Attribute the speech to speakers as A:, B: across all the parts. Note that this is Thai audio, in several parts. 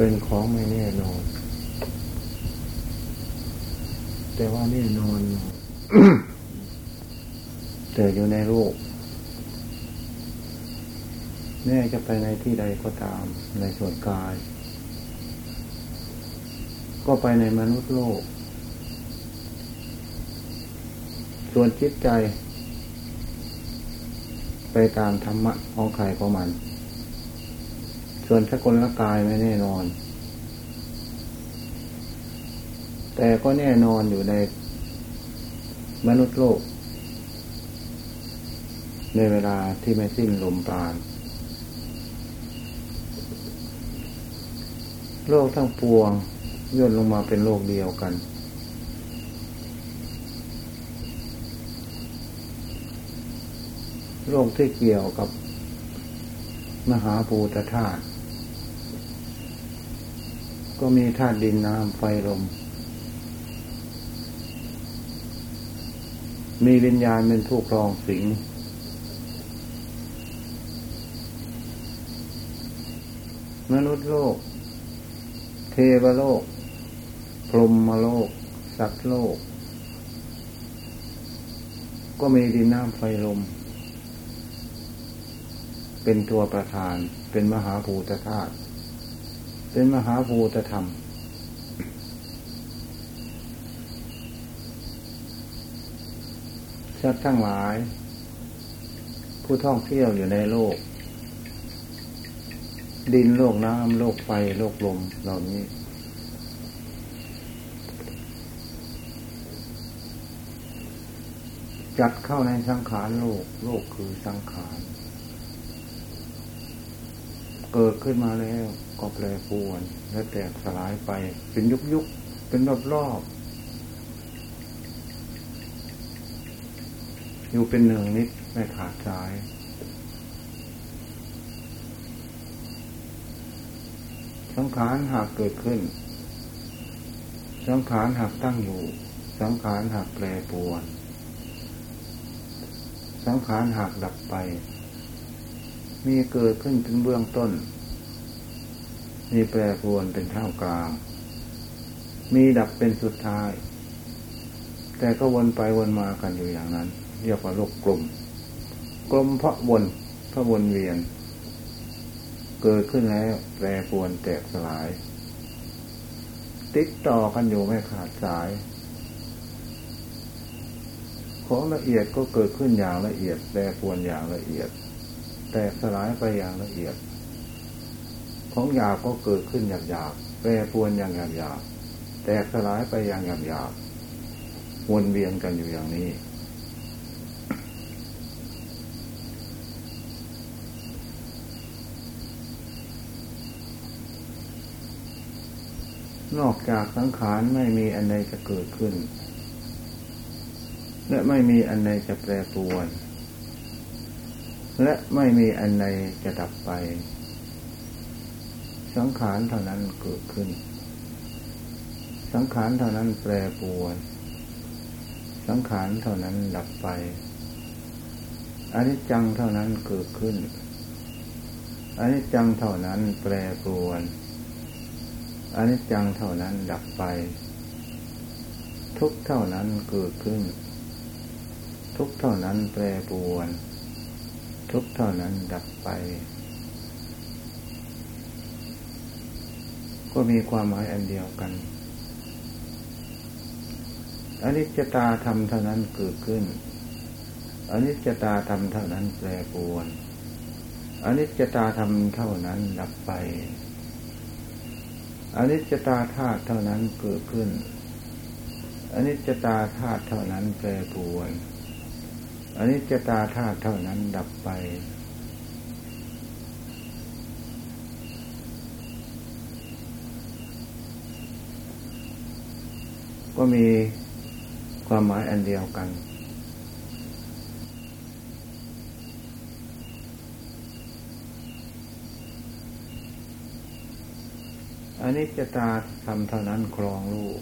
A: เป็นของไม่แน่นอน แต่ว่าแน่นอนแต่อยู่ในโลกแม่จะไปในที่ใดก็ตามในส่วนกาย ก็ไปในมนุษย์โลก ส่วนจิตใจ ไปตามธรรมะของใครของมัน ส่วนสกุละกายไม่แน่นอน แต่ก็แน่นอนอยู่ในมนุษย์โลก ในเวลาที่ไม่สิ้นลมปราณโลกทั้งปวงย่นลงมาเป็นโลกเดียวกัน โลกที่เกี่ยวกับมหาภูตธาตุ ก็มีธาตุดินน้ำไฟลม มีวิญญาณเป็นผู้ครองสิงมนุษย์โลก เทวโลก พรหมโลก สัตว์โลก ก็มีดินน้ำไฟลม เป็นตัวประธาน เป็นมหาภูตธาตุ เป็นมหาภูตธรรม สัตว์ทั้งหลาย ผู้ท่องเที่ยวอยู่ในโลก ดินโลกน้ำโลกไฟโลกลมเหล่านี้ จัดเข้าในสังขารโลก โลกคือสังขาร เกิดขึ้นมาแล้วก็แปรปวนและแตกสลายไป เป็นยุกยุกเป็นรอบรอบอยู่เป็นหนึ่งนิดไม่ขาดสาย สังขารหากเกิดขึ้น สังขารหากตั้งอยู่ สังขารหากแปรปวน สังขารหากดับไป มีเกิดขึ้นเป็นเบื้องต้น มีแปรปรวนเป็นเท่ากลาง มีดับเป็นสุดท้าย แต่ก็วนไปวนมากันอยู่อย่างนั้น เรียกว่าโลกกลม กลมเพราะวนเพราะวนเวียน เกิดขึ้นแล้ว แปรปรวนแตกสลาย ติดต่อกันอยู่ไม่ขาดสาย ของละเอียดก็เกิดขึ้นอย่างละเอียด แปรปรวนอย่างละเอียด แตกสลายไปอย่างละเอียด ของหยาบก็เกิดขึ้นหยาบหยาบแปรปวนอย่างหยาบหยาบแตกสลายไปอย่างหยาบหยาบวนเวียนกันอยู่อย่างนี้ นอกจากสังขารไม่มีอันใดจะเกิดขึ้น และไม่มีอันใดจะแปรปรวน และไม่มีอันใดจะดับไป สังขารเท่านั้นเกิดขึ้น สังขารเท่านั้นแปรปรวน สังขารเท่านั้นดับไป อนิจจังเท่านั้นเกิดขึ้น อนิจจังเท่านั้นแปรปรวน อนิจจังเท่านั้นดับไป ทุกเท่านั้นเกิดขึ้น ทุกเท่านั้นแปรปรวน ทุกเท่านั้นดับไป ก็มีความหมายอันเดียวกันอนิจจตาธรรมเท่านั้นเกิดขึ้นอนิจจตาธรรมเท่านั้นแปรปรวนอนิจจตาธรรมเท่านั้นดับไปอนิจจตาธาตุเท่านั้นเกิดขึ้นอนิจจตาธาตุเท่านั้นแปรปรวน อันิจจตาธาตุเท่านั้นดับไปก็มีความหมายอันเดียวกัน อันิจจตาธรรมเท่านั้นครองโลก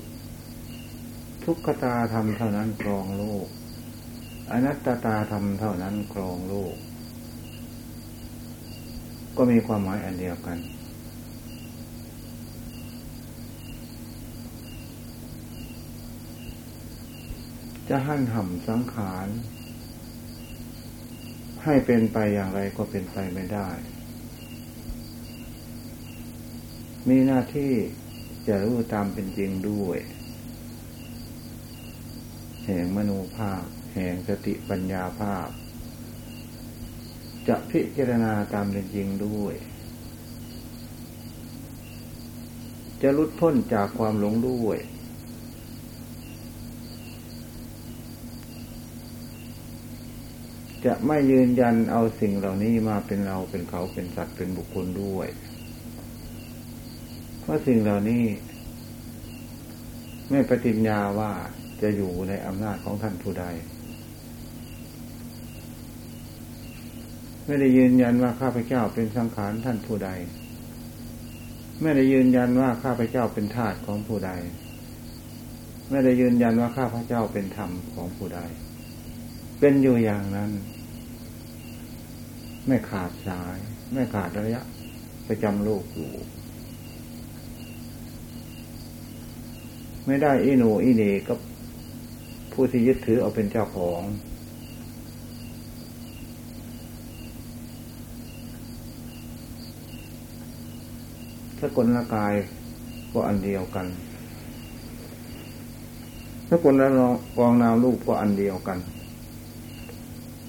A: ทุกขตาธรรมเท่านั้นครองโลก อนัตตาธรรมเท่านั้นครองโลก ก็มีความหมายอันเดียวกัน จะหั่นห่ำสังขาร ให้เป็นไปอย่างไรก็เป็นไปไม่ได้ มีหน้าที่จะรู้ตามเป็นจริงด้วย แห่งมโนภาพ แห่งสติปัญญาภาพ จะพิจารณาตามเป็นจริงด้วย จะลุดพ้นจากความหลงด้วย จะไม่ยืนยันเอาสิ่งเหล่านี้มาเป็นเราเป็นเขาเป็นสัตว์เป็นบุคคลด้วยเพราะสิ่งเหล่านี้ไม่ปฏิญญาว่าจะอยู่ในอำนาจของท่านผู้ใด ไม่ได้ยืนยันว่าข้าพเจ้าเป็นสังขารท่านผู้ใด ไม่ได้ยืนยันว่าข้าพเจ้าเป็นทาสของผู้ใด ไม่ได้ยืนยันว่าข้าพเจ้าเป็นธรรมของผู้ใด เป็นอยู่อย่างนั้น ไม่ขาดสาย ไม่ขาดระยะประจำโลกอยู่ไม่ได้อีโนอีเนก็ผู้ที่ยึดถือเอาเป็นเจ้าของ ถ้ากลละกายก็อันเดียวกันถ้ากลละกองนามรูปก็อันเดียวกัน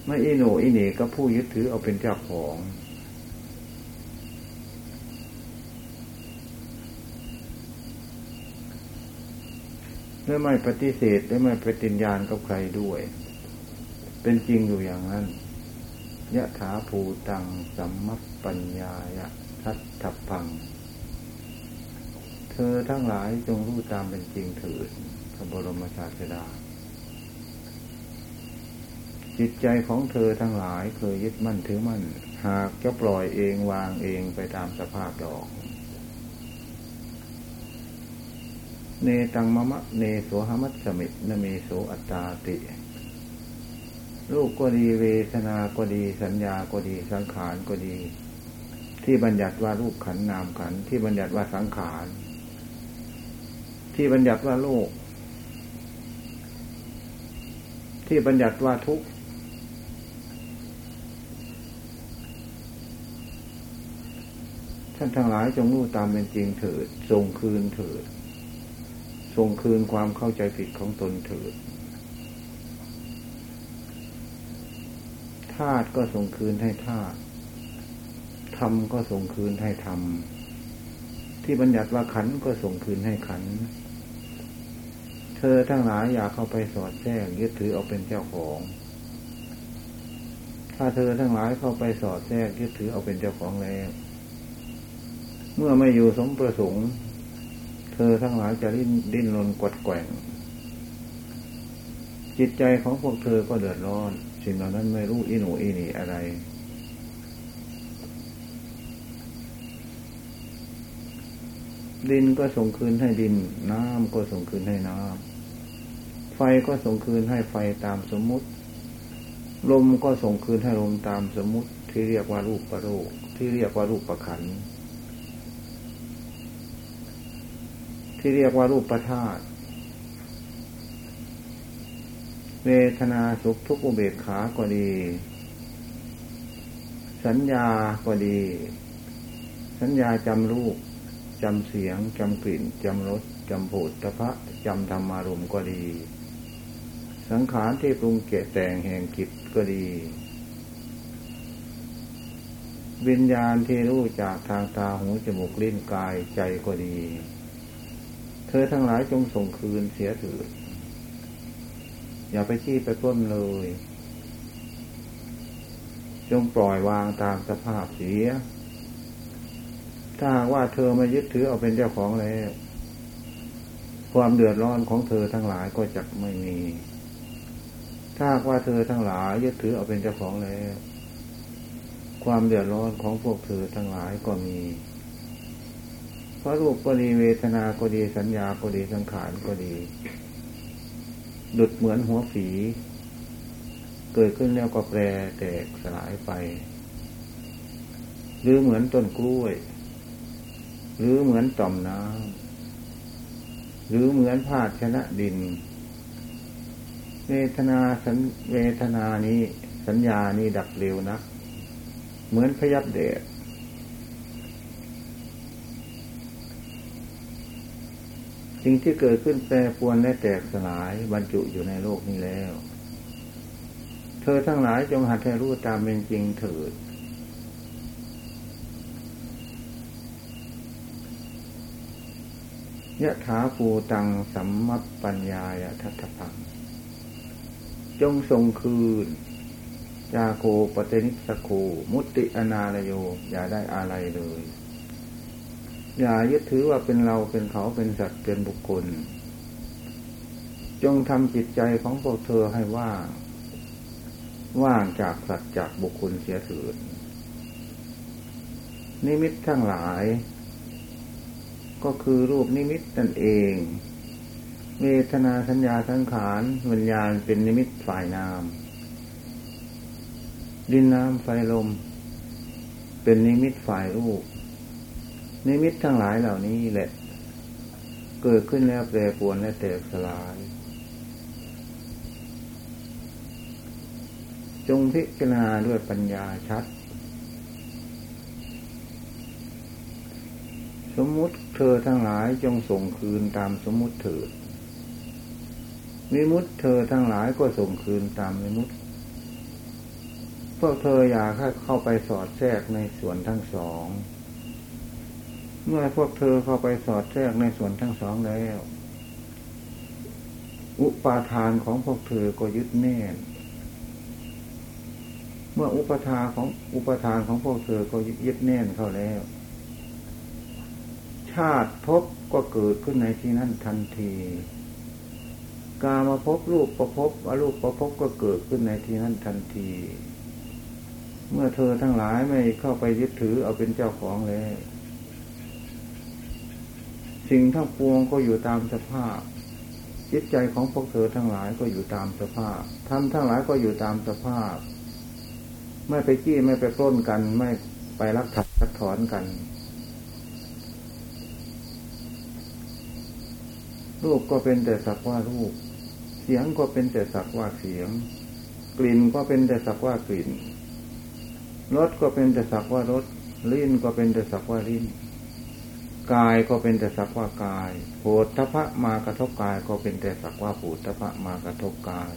A: ไม่อีโนอีเนก็ผู้ยึดถือเอาเป็นเจ้าของและไม่ปฏิเสธและไม่ปฏิญญาณกับใครด้วย เป็นจริงอยู่อย่างนั้นยะถาภูตังสัมมปปัญญายะทัตถพัง เธอทั้งหลายจงรู้ตามเป็นจริงเถิดพระบรมศาสดา จิตใจของเธอทั้งหลายเคยยึดมั่นถือมั่น หากจะปล่อยเองวางเองไปตามสภาพดอก เนตังมะมะเนโสหมัตสมิตนเมโสอัตตาติรูปก็ดีเวทนา ก็ดีสัญญาก็ดีสังขารก็ดี ที่บัญญัติว่ารูปขันนามขันที่บัญญัติว่าสังขาร ที่บัญญัติว่าโลก ที่บัญญัติว่าทุกข์ท่านทั้งหลายจงรู้ตามเป็นจริงเถิดส่งคืนเถิดส่งคืนความเข้าใจผิดของตนเถิดธาตุก็ส่งคืนให้ธาตุธรรมก็ส่งคืนให้ธรรม ที่บัญญัติว่าขันก็ส่งคืนให้ขัน เธอทั้งหลายอยากเข้าไปสอดแทรกยึดถือเอาเป็นเจ้าของ ถ้าเธอทั้งหลายเข้าไปสอดแทรกยึดถือเอาเป็นเจ้าของแล้วเมื่อไม่อยู่สมประสงค์ เธอทั้งหลายจะดิ้นดิ้นรนกดแกว่ง จิตใจของพวกเธอก็เดือดร้อนสิ่งเหล่านั้นไม่รู้อิหนูอินี่อะไร ดินก็ส่งคืนให้ดิน น้ำก็ส่งคืนให้น้ำไฟก็ส่งคืนให้ไฟตามสมมุติ ลมก็ส่งคืนให้ลมตามสมมุติ ที่เรียกว่ารูปประโลกที่เรียกว่ารูปประขันที่เรียกว่ารูปประธาตุเวทนาสุขทุกอุเบกขาก็ดี สัญญาก็ดี สัญญาจำรูป จำเสียงจำกลิ่นจำรสจำโผฏฐพะจำธรรมารมก็ดี สังขารที่ปรุงเกะแต่งแห่งกิจก็ดี วิญญาณที่รู้จากทางตาหูจมูกลิ้นกายใจก็ดี เธอทั้งหลายจงส่งคืนเสียถืออย่าไปชี้ไปพ้นเลย จงปล่อยวางตามสภาพเสีย ถ้าว่าเธอไม่ยึดถือเอาเป็นเจ้าของแล้วความเดือดร้อนของเธอทั้งหลายก็จะไม่มี ถ้าว่าเธอทั้งหลายยึดถือเอาเป็นเจ้าของแล้ว ความเดือดร้อนของพวกเธอทั้งหลายก็มี เพราะรูปก็ดีเวทนาก็ดีสัญญาก็ดีสังขารก็ดี ดุดเหมือนหัวฝี เกิดขึ้นแล้วก็แปรแตกสลายไป หรือเหมือนต้นกล้วย หรือเหมือนต่อมน้ำหรือเหมือนผ้าชนะดิน เวทนาสัญเวทนานี้สัญญานี้ดับเร็วนะเหมือนพยับเดชสิ่งที่เกิดขึ้นแปรปวนและแตกสลายบรรจุอยู่ในโลกนี้แล้ว เธอทั้งหลายจงหัดให้รู้ตามเป็นจริงเถิด ยะถาภูตังสัมมัปปัญญายทัตพัง จงทรงคืนจาโกปเตนิสโคมุติอนาลโย อย่าได้อะไรเลย อย่ายึดถือว่าเป็นเราเป็นเขาเป็นสัตว์เป็นบุคคล จงทำจิตใจของพวกเธอให้ว่างว่างจากสัตว์จากบุคคลเสียเถิดนิมิตทั้งหลาย ก็คือรูปนิมิตนั่นเอง เวทนาสัญญาสังขารวิญญาณเป็นนิมิตฝ่ายนาม ดินน้ำไฟลม เป็นนิมิตฝ่ายรูป นิมิตทั้งหลายเหล่านี้แหละ เกิดขึ้นแล้วแปรปวนและแตกสลาย จงพิจารณาด้วยปัญญาชัด สมมุติเธอทั้งหลายจงส่งคืนตามสมมุติเถิดมิมุติเธอทั้งหลายก็ส่งคืนตามมิมุติพวกเธออย่าเข้าไปสอดแทรกในส่วนทั้งสอง เมื่อพวกเธอเข้าไปสอดแทรกในส่วนทั้งสองแล้ว อุปาทานของพวกเธอก็ยึดแน่น เมื่ออุปทานของอุปทานของพวกเธอก็ยึดแน่นเข้าแล้ว ชาติพบก็เกิดขึ้นในที่นั้นทันที กามาพบรูปประพบอรูปประพบก็เกิดขึ้นในที่นั้นทันที เมื่อเธอทั้งหลายไม่เข้าไปยึดถือเอาเป็นเจ้าของแล้วสิ่งทั้งปวงก็อยู่ตามสภาพ จิตใจของพวกเธอทั้งหลายก็อยู่ตามสภาพทำทั้งหลายก็อยู่ตามสภาพ ไม่ไปจี้ไม่ไปปล้นกัน ไม่ไปรักถักรักถอนกัน รูปก็เป็นแต่สักว่ารูป เสียงก็เป็นแต่สักว่าเสียง กลิ่นก็เป็นแต่สักว่ากลิ่นรสก็เป็นแต่สักว่ารสลิ้นก็เป็นแต่สักว่าลิ้น กายก็เป็นแต่สักว่ากายโผฏฐพะมากระทบกายก็เป็นแต่สักว่าโผฏฐพะมากระทบกาย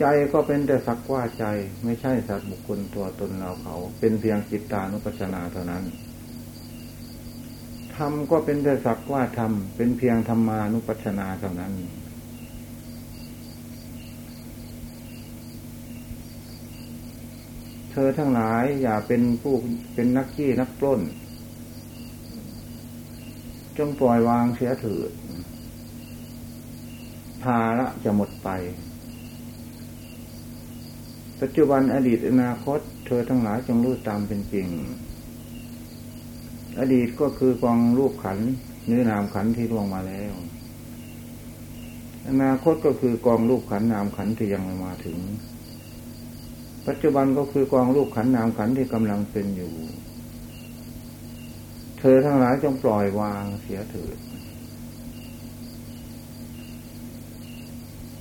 A: ใจก็เป็นแต่สักว่าใจ ไม่ใช่สัตว์บุคคลตัวตนเราเขา เป็นเพียงจิตตานุปัชนาเท่านั้น ธรรมก็เป็นแต่สักว่าธรรม เป็นเพียงธรรมานุปัชนาเท่านั้น เธอทั้งหลายอย่าเป็นผู้เป็นนักขี้นักปล้น จงปล่อยวางเสียถือภาระจะหมดไป ปัจจุบันอดีตอนาคต เธอทั้งหลายจงรู้ตามเป็นจริง อดีตก็คือกองรูปขันเนื้อนามขันที่ล่วงมาแล้ว อนาคตก็คือกองรูปขันนามขันที่ยังไม่มาถึง ปัจจุบันก็คือกองรูปขันนามขันที่กำลังเป็นอยู่ เธอทั้งหลายจงปล่อยวางเสียเถิด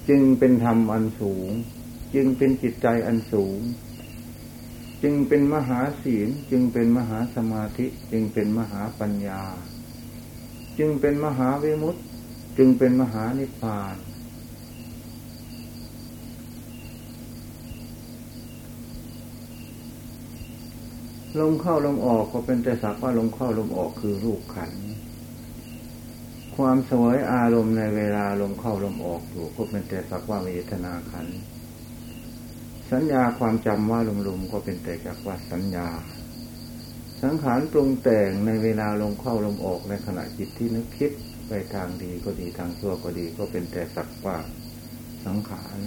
A: จึงเป็นธรรมอันสูง จึงเป็นจิตใจอันสูง จึงเป็นมหาศีล จึงเป็นมหาสมาธิ จึงเป็นมหาปัญญา จึงเป็นมหาวิมุตติ จึงเป็นมหานิพพาน ลมเข้าลมออกก็เป็นแต่สักว่าลมเข้าลมออกคือรูปขัน ความสวยอารมณ์ในเวลาลมเข้าลมออกอยู่ก็เป็นแต่สักว่าเวทนาขัน สัญญาความจำว่าลมๆก็เป็นแต่จากว่าสัญญา สังขารปรุงแต่งในเวลาลงเข้าลมออกในขณะจิตที่นึกคิดไปทางดีก็ดีทางชั่วก็ดีก็เป็นแต่สักว่าสังขาร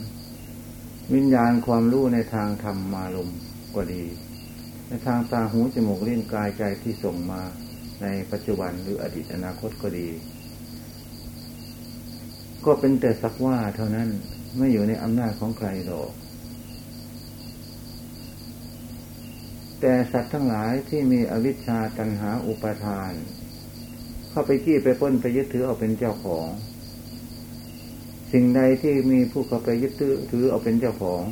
A: วิญญาณความรู้ในทางธรรมมาลมก็ดี ในทางตาหูจมูกลิ้นกายใจที่ส่งมาในปัจจุบันหรืออดีตอนาคตก็ดี ก็เป็นแต่สักว่าเท่านั้นไม่อยู่ในอำนาจของใครหรอก แต่สัตว์ทั้งหลายที่มีอวิชชาตันหาอุปาทาน เข้าไปขี้ไปป้นไปยึดถือเอาเป็นเจ้าของ สิ่งใดที่มีผู้เขาไปยึดถือเอาเป็นเจ้าของ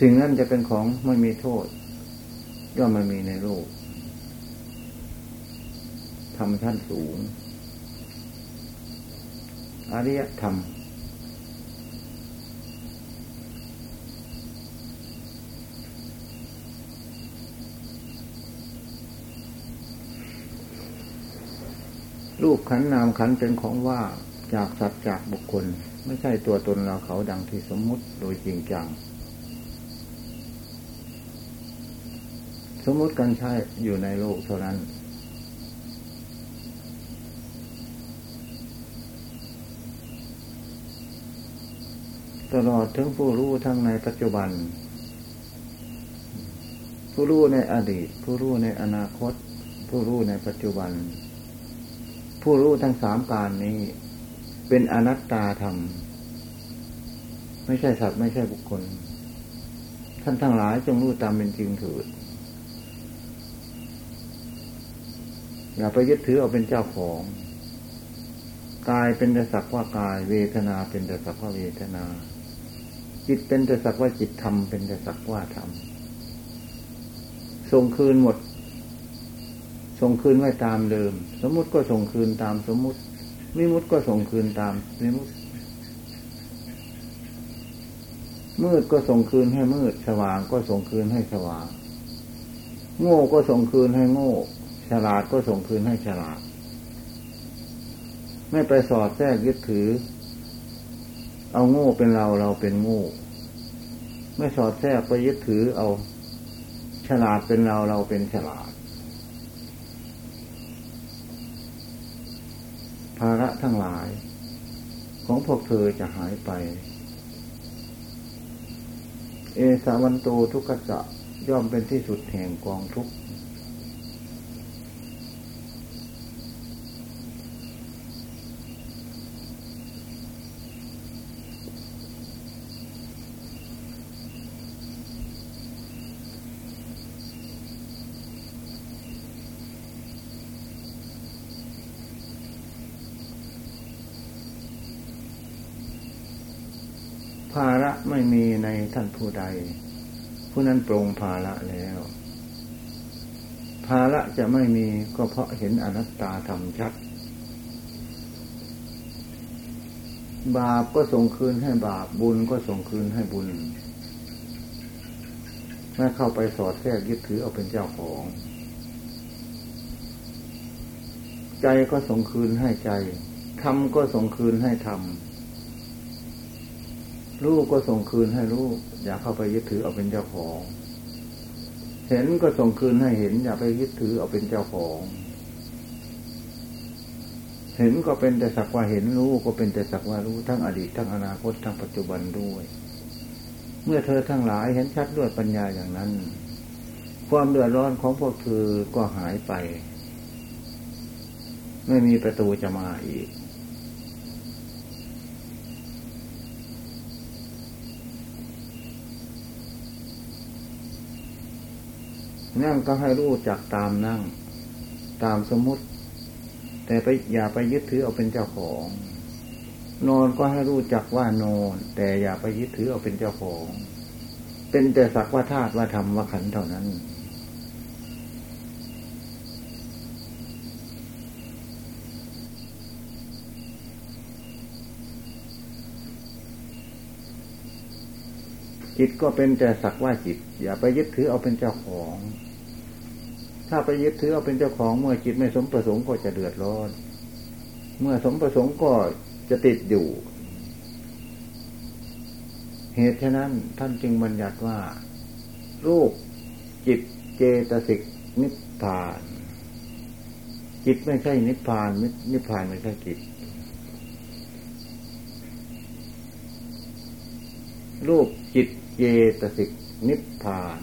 A: สิ่งนั้นจะเป็นของไม่มีโทษย่อมไม่มีในโลกธรรมชั้นสูง อริยธรรม รูปขันนามขันเป็นของว่าจากสัตว์จากบุคคล ไม่ใช่ตัวตนเราเขาดังที่สมมุติโดยจริงจัง สมมุติกันใช่อยู่ในโลกเท่านั้น ตลอดถึงผู้รู้ทั้งในปัจจุบัน ผู้รู้ในอดีต ผู้รู้ในอนาคต ผู้รู้ในปัจจุบัน ผู้รู้ทั้งสามการนี้ เป็นอนัตตาธรรม ไม่ใช่สัตว์ไม่ใช่บุคคล ท่านทั้งหลายจงรู้ตามเป็นจริงเถิดอย่าไปยึดถือเอาเป็นเจ้าของกายเป็นแต่สักว่ากาย เวทนาเป็นแต่สักว่าเวทนา จิตเป็นแต่สักว่าจิตธรรมเป็นแต่สักว่าธรรมส่งคืนหมด ส่งคืนไว้ตามเดิม สมมุติก็ส่งคืนตามสมมุติมิมุติก็ส่งคืนตามมิมุติมืดก็ส่งคืนให้มืด สว่างก็ส่งคืนให้สว่าง โง่ก็ส่งคืนให้โง่ ฉลาดก็ส่งคืนให้ฉลาด ไม่ไปสอดแทรกยึดถือ เอาโง่เป็นเราเราเป็นโง่ ไม่สอดแทรกไปยึดถือเอา ฉลาดเป็นเราเราเป็นฉลาด ภาระทั้งหลาย ของพวกเธอจะหายไป เอสาวันโตทุกขะย่อมเป็นที่สุดแห่งกองทุกข์ภาระไม่มีใน ท่านผู้ใด ผู้นั้นปรงภาระแล้ว ภาระจะไม่มีก็เพราะเห็นอนัตตาธรรมชัด บาปก็ส่งคืนให้บาปบุญก็ส่งคืนให้บุญไม่เข้าไปสอดแทรกยึดถือเอาเป็นเจ้าของ ใจก็ส่งคืนให้ใจธรรมก็ส่งคืนให้ธร รมลูกก็ส่งคืนให้ลูกอย่าเข้าไปยึดถือเอาเป็นเจ้าของ เห็นก็ส่งคืนให้เห็น อย่าไปยึดถือเอาเป็นเจ้าของ เห็นก็เป็นแต่สักว่าเห็นรู้ก็เป็นแต่สักว่ารู้ทั้งอดีตทั้งอนาคตทั้งปัจจุบันด้วย เมื่อเธอทั้งหลายเห็นชัดด้วยปัญญาอย่างนั้น ความเดือดร้อนของพวกเธอก็หายไป ไม่มีประตูจะมาอีก นั่งก็ให้รู้จักตามนั่ง ตามสมมติ แต่ไปอย่าไปยึดถือเอาเป็นเจ้าของ นอนก็ให้รู้จักว่านอน แต่อย่าไปยึดถือเอาเป็นเจ้าของ เป็นแต่สักว่าธาตุว่าธรรมว่าขันเท่านั้น จิตก็เป็นแต่สักว่าจิต อย่าไปยึดถือเอาเป็นเจ้าของ ถ้าไปยึดถือเอาเป็นเจ้าของ เมื่อจิตไม่สมประสงค์ก็จะเดือดร้อน เมื่อสมประสงค์ก็จะติดอยู่ เหตุฉะนั้นท่านจึงบัญญัติว่า รูปจิตเจตสิกนิพพาน จิตไม่ใช่นิพพานนิพพานไม่ใช่จิตรูปจิต เจตสิกนิพพาน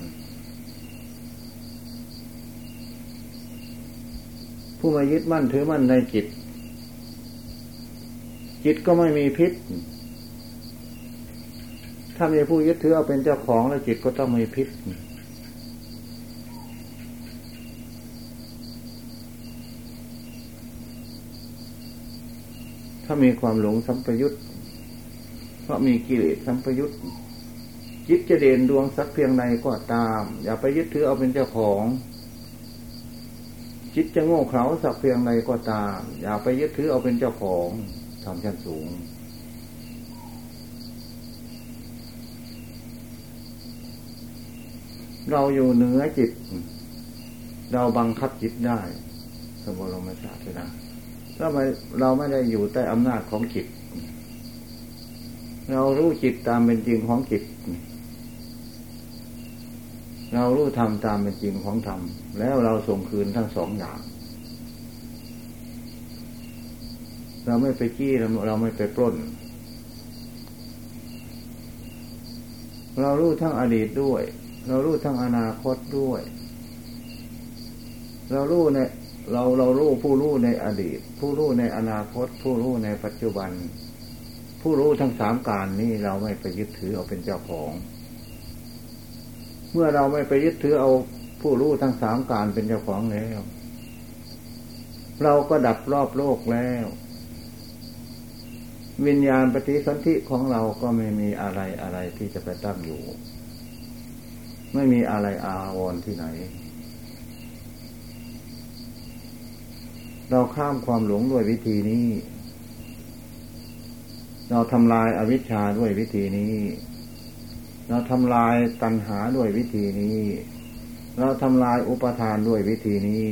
A: ผู้มายึดมั่นถือมั่นในจิต จิตก็ไม่มีพิษ ถ้ามีผู้ยึดถือเอาเป็นเจ้าของแล้วจิตก็ต้องมีพิษถ้ามีความหลงสัมปยุตเพราะมีกิเลสสัมปยุต จิตจะเด่นดวงสักเพียงใดก็ตาม อย่าไปยึดถือเอาเป็นเจ้าของ จิตจะโง่เขลาสักเพียงใดก็ตาม อย่าไปยึดถือเอาเป็นเจ้าของทำชั้นสูง เราอยู่เหนือจิต เราบังคับจิตได้ สมบรมชาตินะเราไม่เราไม่ได้อยู่ใต้อำนาจของจิต เรารู้จิตตามเป็นจริงของจิต เรารู้ธรรมตามเป็นจริงของธรรมแล้วเราส่งคืนทั้งสองอย่าง เราไม่ไปจี้เราเราไม่ไปปล้น เรารู้ทั้งอดีตด้วย เรารู้ทั้งอนาคตด้วย เรารู้ในเราเรารู้ผู้รู้ในอดีต ผู้รู้ในอนาคต ผู้รู้ในปัจจุบัน ผู้รู้ทั้งสามการนี้เราไม่ไปยึดถือเอาเป็นเจ้าของ เมื่อเราไม่ไปยึดถือเอาผู้รู้ทั้งสามการเป็นเจ้าของแล้ว เราก็ดับรอบโลกแล้ว วิญญาณปฏิสันธิของเราก็ไม่มีอะไรอะไรที่จะไปตั้งอยู่ ไม่มีอะไรอาวรที่ไหน เราข้ามความหลงด้วยวิธีนี้ เราทำลายอาวิชชาด้วยวิธีนี้ เราทำลายตัณหาด้วยวิธีนี้ เราทำลายอุปทานด้วยวิธีนี้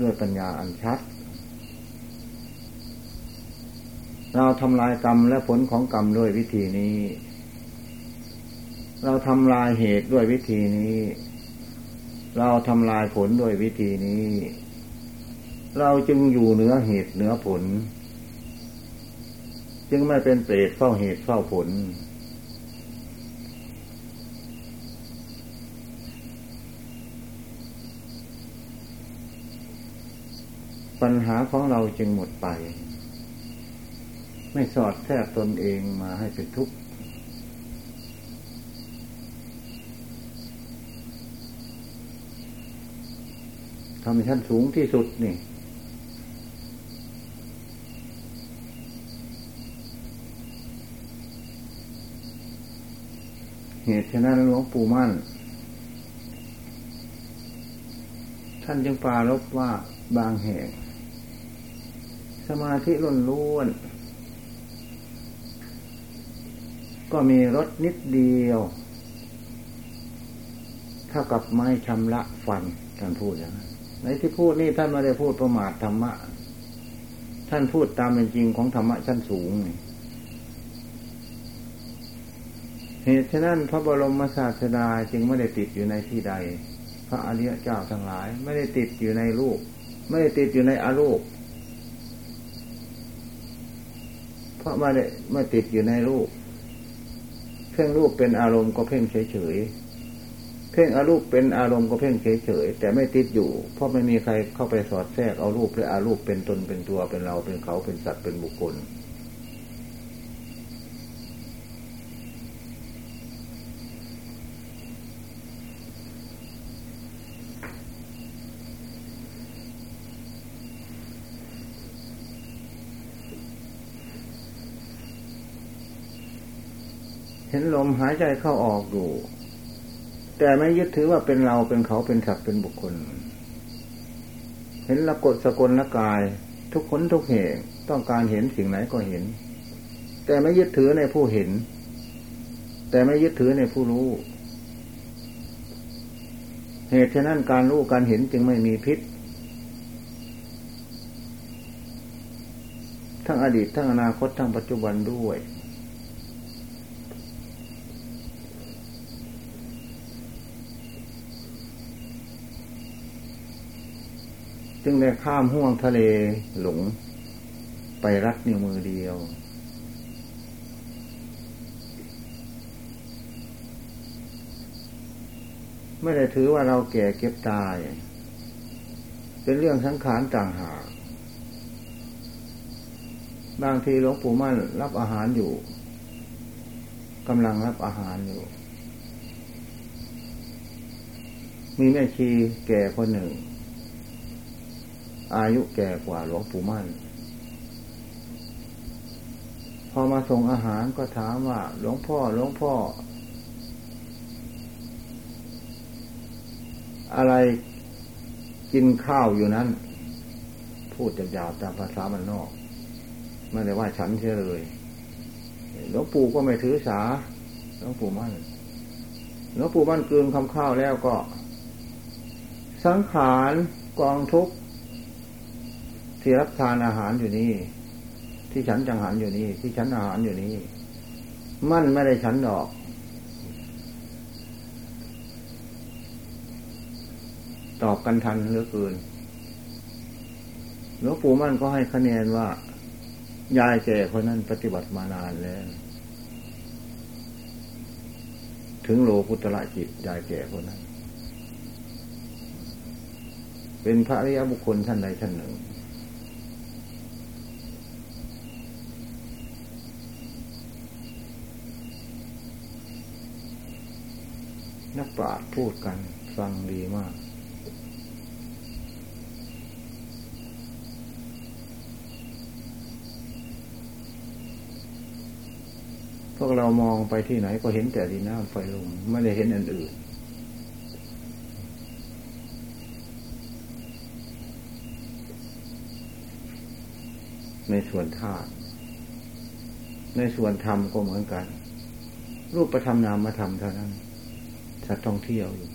A: ด้วยปัญญาอันชัด เราทำลายกรรมและผลของกรรมด้วยวิธีนี้ เราทำลายเหตุด้วยวิธีนี้ เราทำลายผลด้วยวิธีนี้ เราจึงอยู่เหนือเหตุเหนือผล จึงไม่เป็นเปรตเฝ้าเหตุเฝ้าผล ปัญหาของเราจึงหมดไป ไม่สอดแทรกตนเองมาให้เป็นทุกข์ทำให้ท่านสูงที่สุดนี่ เหตุฉะนั้นหลวงปู่มั่น ท่านจึงปารบว่าบางแห่ง สมาธิล้นล้วนก็มีรถนิดเดียว เท่ากับไม้ชำระฟันท่านพูดอย่างนั้นในที่พูดนี่ท่านไม่ได้พูดประมาทธรรมะ ท่านพูดตามเป็นจริงของธรรมะชั้นสูงนี่เหตุฉะนั้นพระบรมศาสดาจึงไม่ได้ติดอยู่ในที่ใด พระอริยเจ้าทั้งหลาย ไม่ได้ติดอยู่ในรูป ไม่ได้ติดอยู่ในอารูป เพราะไม่ได้ไม่ติดอยู่ในรูป เพ่งรูปเป็นอารมณ์ก็เพ่งเฉยๆ เพ่งอารูปเป็นอารมณ์ก็เพ่งเฉยๆ แต่ไม่ติดอยู่ เพราะไม่มีใครเข้าไปสอดแทรกเอารูปหรืออารูปเป็นตนเป็นตัวเป็นเราเป็นเขาเป็นสัตว์เป็นบุคคล เห็นลมหายใจเข้าออกอยู่ แต่ไม่ยึดถือว่าเป็นเราเป็นเขาเป็นสัตว์เป็นบุคคล เห็นละกดสกลละกาย ทุกคนทุกเหตุต้องการเห็นสิ่งไหนก็เห็น แต่ไม่ยึดถือในผู้เห็น แต่ไม่ยึดถือในผู้รู้ เหตุฉะนั้นการรู้การเห็นจึงไม่มีพิษ ทั้งอดีตทั้งอนาคตทั้งปัจจุบันด้วย จึงได้ข้ามห่วงทะเลหลง ไปรัดนิ้วมือเดียว ไม่ได้ถือว่าเราแก่เก็บตาย เป็นเรื่องสังขารต่างหากบางทีหลวงปู่มั่นรับอาหารอยู่กำลังรับอาหารอยู่ มีแม่ชีแก่คนหนึ่ง อายุแก่กว่าหลวงปู่มั่น พอมาส่งอาหารก็ถามว่า หลวงพ่อหลวงพ่อ อะไรกินข้าวอยู่นั้น พูดยาวๆตามภาษามันนอก ไม่ได้ว่าฉันเชื่เลยหลวงปู่ก็ไม่ถือสาหลวงปู่มั่นหลวงปู่มั่นเกินคำข้าวแล้วก็ สังขารกองทุก ที่รับทานอาหารอยู่นี่ ที่ฉันจังหันอยู่นี่ ที่ฉันอาหารอยู่นี่มั่นไม่ได้ฉันดอก ตอบกันทันเหลือเกินหลวงปู่มั่นก็ให้คะแนนว่า ยายแก่คนนั้นปฏิบัติมานานแล้ว ถึงโลพุทธละจิตยายแก่คนนั้น เป็นพระริยบุคคลท่านใดท่านหนึ่ง นักปราชญ์พูดกัน ฟังดีมาก พวกเรามองไปที่ไหนก็เห็นแต่ดินน้ำไฟลมไม่ได้เห็นอันอื่นในส่วนธาตุ ในส่วนธรรมก็เหมือนกัน รูปประธรรมนามมาทำเท่านั้น สัตว์ท่องเที่ยวอยู่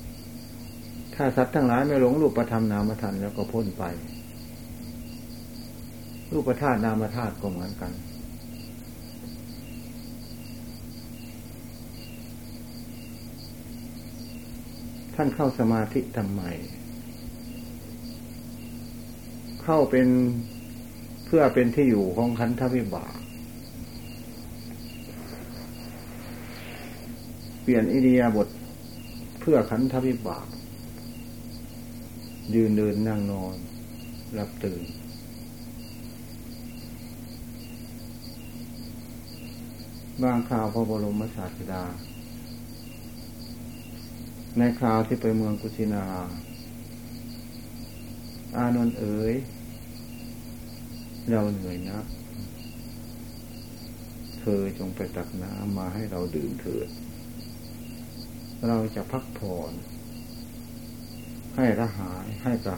A: ถ้าสัตว์ทั้งหลายไม่หลงรูปประธรรมนามธรรมแล้วก็พ้นไป รูปธาตุนามธาตุก็เหมือนกัน ท่านเข้าสมาธิทำไม เข้าเป็นเพื่อเป็นที่อยู่ของขันธวิบากเปลี่ยนอิเดียบท พื่อขันธวิบาก ยืนเดินนั่งนอนรับตื่น บางคราวพระบรมศาสดา ในคราวที่ไปเมืองกุชินา อานนท์เอ๋ย เราเหนื่อยนักเธอจงไปตักน้ำมาให้เราดื่มเถิด เราจะพักผ่อนให้ระหายให้กะ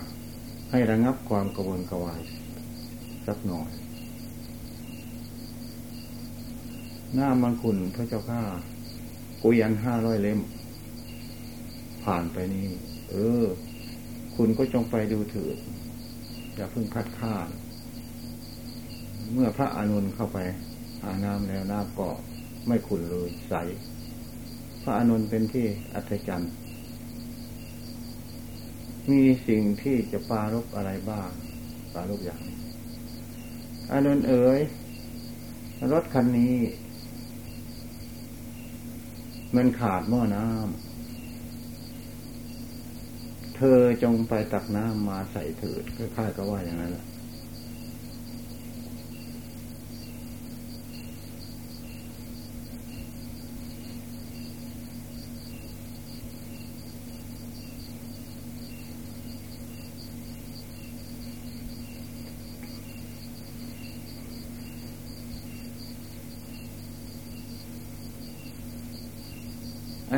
A: ให้ระงับความกระวนกระวายสักหน่อย หน้ามังคุนพระเจ้าข้ากุยันห้าร้อยเล่ม ผ่านไปนี่ เออ คุณก็จงไปดูเถิดอย่าเพิ่งคัดค้านเมื่อพระอนุนเข้าไปหาน้ำแล้วน้ำก็ไม่ขุนเลยใส พระอนุนเป็นที่อัศจรรย์มีสิ่งที่จะปารบอะไรบ้างปารบอย่างอนุนเอ๋ยรถคันนี้ มันขาดหม้อน้ำเธอจงไปตักน้ำมาใส่เถิดคล้ายๆก็ว่าอย่างนั้นแหละ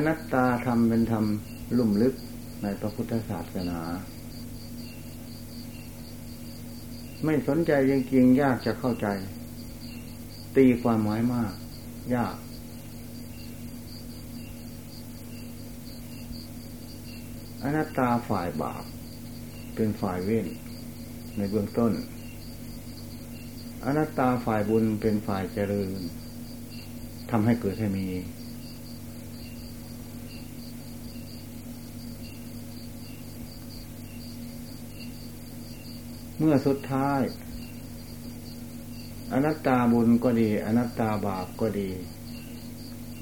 A: นัตตาธรรมเป็นธรรมลุ่มลึกในพระพุทธศาสนา ไม่สนใจจริงๆยากจะเข้าใจ ตีความหมายมาก ยาก อนัตตาฝ่ายบาป เป็นฝ่ายเว้น ในเบื้องต้น อนัตตาฝ่ายบุญเป็นฝ่ายเจริญทำให้เกิดให้มี เมื่อสุดท้าย อนัตตาบุญก็ดี อนัตตาบาปก็ดี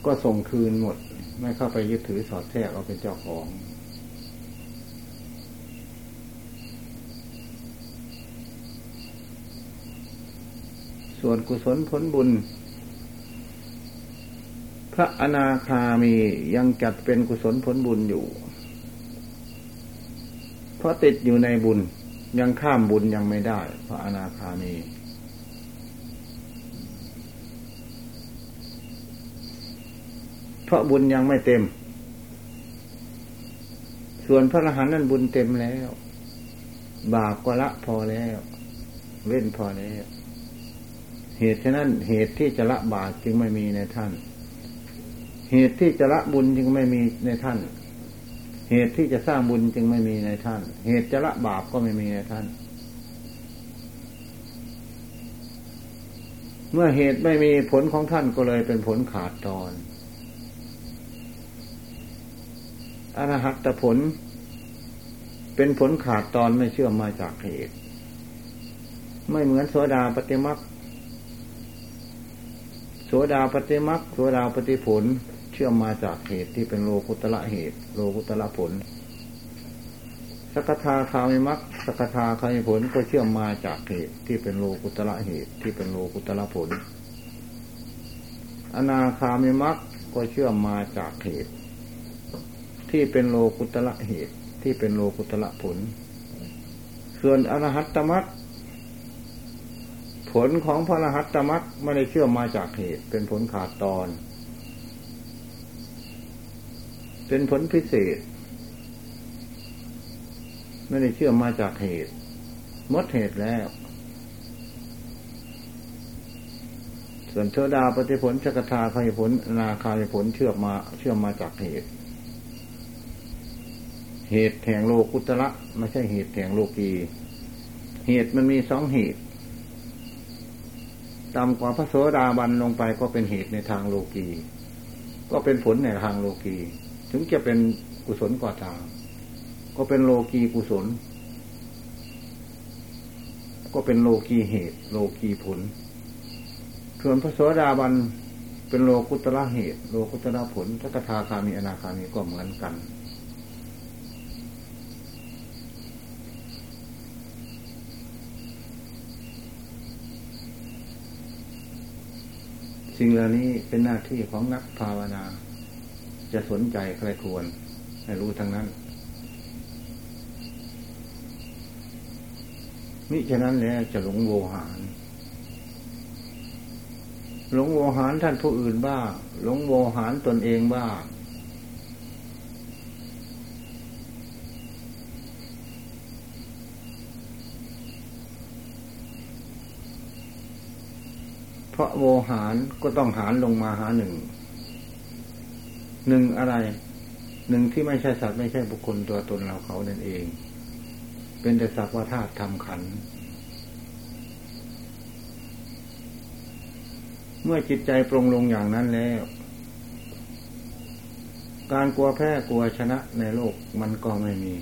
A: ก็ส่งคืนหมด ไม่เข้าไปยึดถือสอดแทรกเอาเป็นเจ้าของ ส่วนกุศลผลบุญ พระอนาคามียังจัดเป็นกุศลผลบุญอยู่ เพราะติดอยู่ในบุญ ยังข้ามบุญยังไม่ได้ พระอนาคามี เพราะบุญยังไม่เต็ม ส่วนพระอรหันต์นั้นบุญเต็มแล้ว บาปก็ละพอแล้ว เว้นพอแล้ว เหตุฉะนั้นเหตุที่จะละบาปจึงไม่มีในท่าน เหตุที่จะละบุญจึงไม่มีในท่าน เหตุที่จะสร้างบุญจึงไม่มีในท่าน เหตุจะละบาปก็ไม่มีในท่าน เมื่อเหตุไม่มีผลของท่านก็เลยเป็นผลขาดตอน อรหัตผล เป็นผลขาดตอนไม่เชื่อมมาจากเหตุ ไม่เหมือนโสดาปฏิมักโสดาปฏิมักโสดาปฏิผล ชื่อมมาจากเหตุที่เป็นโลกุตละเหตุ โลกุตละผลสกทาคามิมักสกทาคามิผลก็เชื่อมมาจากเหตุที่เป็นโลกุตระเหตุที่เป็นโลกุตระผล อนาคามิมักก็เชื่อมมาจากเหตุ ที่เป็นโลกุตระเหตุที่เป็นโลกุตระผล ส่วนอรหัตตมักผลของพระอรหัตตมักไม่ได้เชื่อมมาจากเหตุเป็นผลขาดตอน เป็นผลพิเศษ ไม่ได้เชื่อมาจากเหตุมดเหตุแล้ว ส่วนเทวดาปฏิผลชกทาคายผลนาคายผลเชื่อมา เชื่อมาจากเหตุ เหตุแห่งโลกุตระไม่ใช่เหตุแห่งโลกีเหตุมันมีสองเหตุตามกว่าพระโสดาบันลงไปก็เป็นเหตุในทางโลกี ก็เป็นผลในทางโลกี ถึงจะเป็นกุศลกว่าทางก็เป็นโลกีกุศล ก็เป็นโลกีเหตุ โลกีผลส่วนพระโสดาบันเป็นโลกุตระเหตุ โลกุตระผลทักทาคามีอนาคามีก็เหมือนกัน สิ่งเหล่านี้เป็นหน้าที่ของนักภาวนา จะสนใจใครควร ให้รู้ทั้งนั้นมิฉะนั้นแล้วจะหลงโวหาร หลงโวหารท่านผู้อื่นบ้างหลงโวหารตนเองบ้างเพราะโวหารก็ต้องหารลงมาหาหนึ่ง หนึ่งอะไร หนึ่งที่ไม่ใช่สัตว์ไม่ใช่บุคคลตัวตนเราเขานั่นเอง เป็นแต่สักว่าธาตุทำขัน เมื่อจิตใจปรงลงอย่างนั้นแล้ว การกลัวแพ้กลัวชนะในโลกมันก็ไม่มี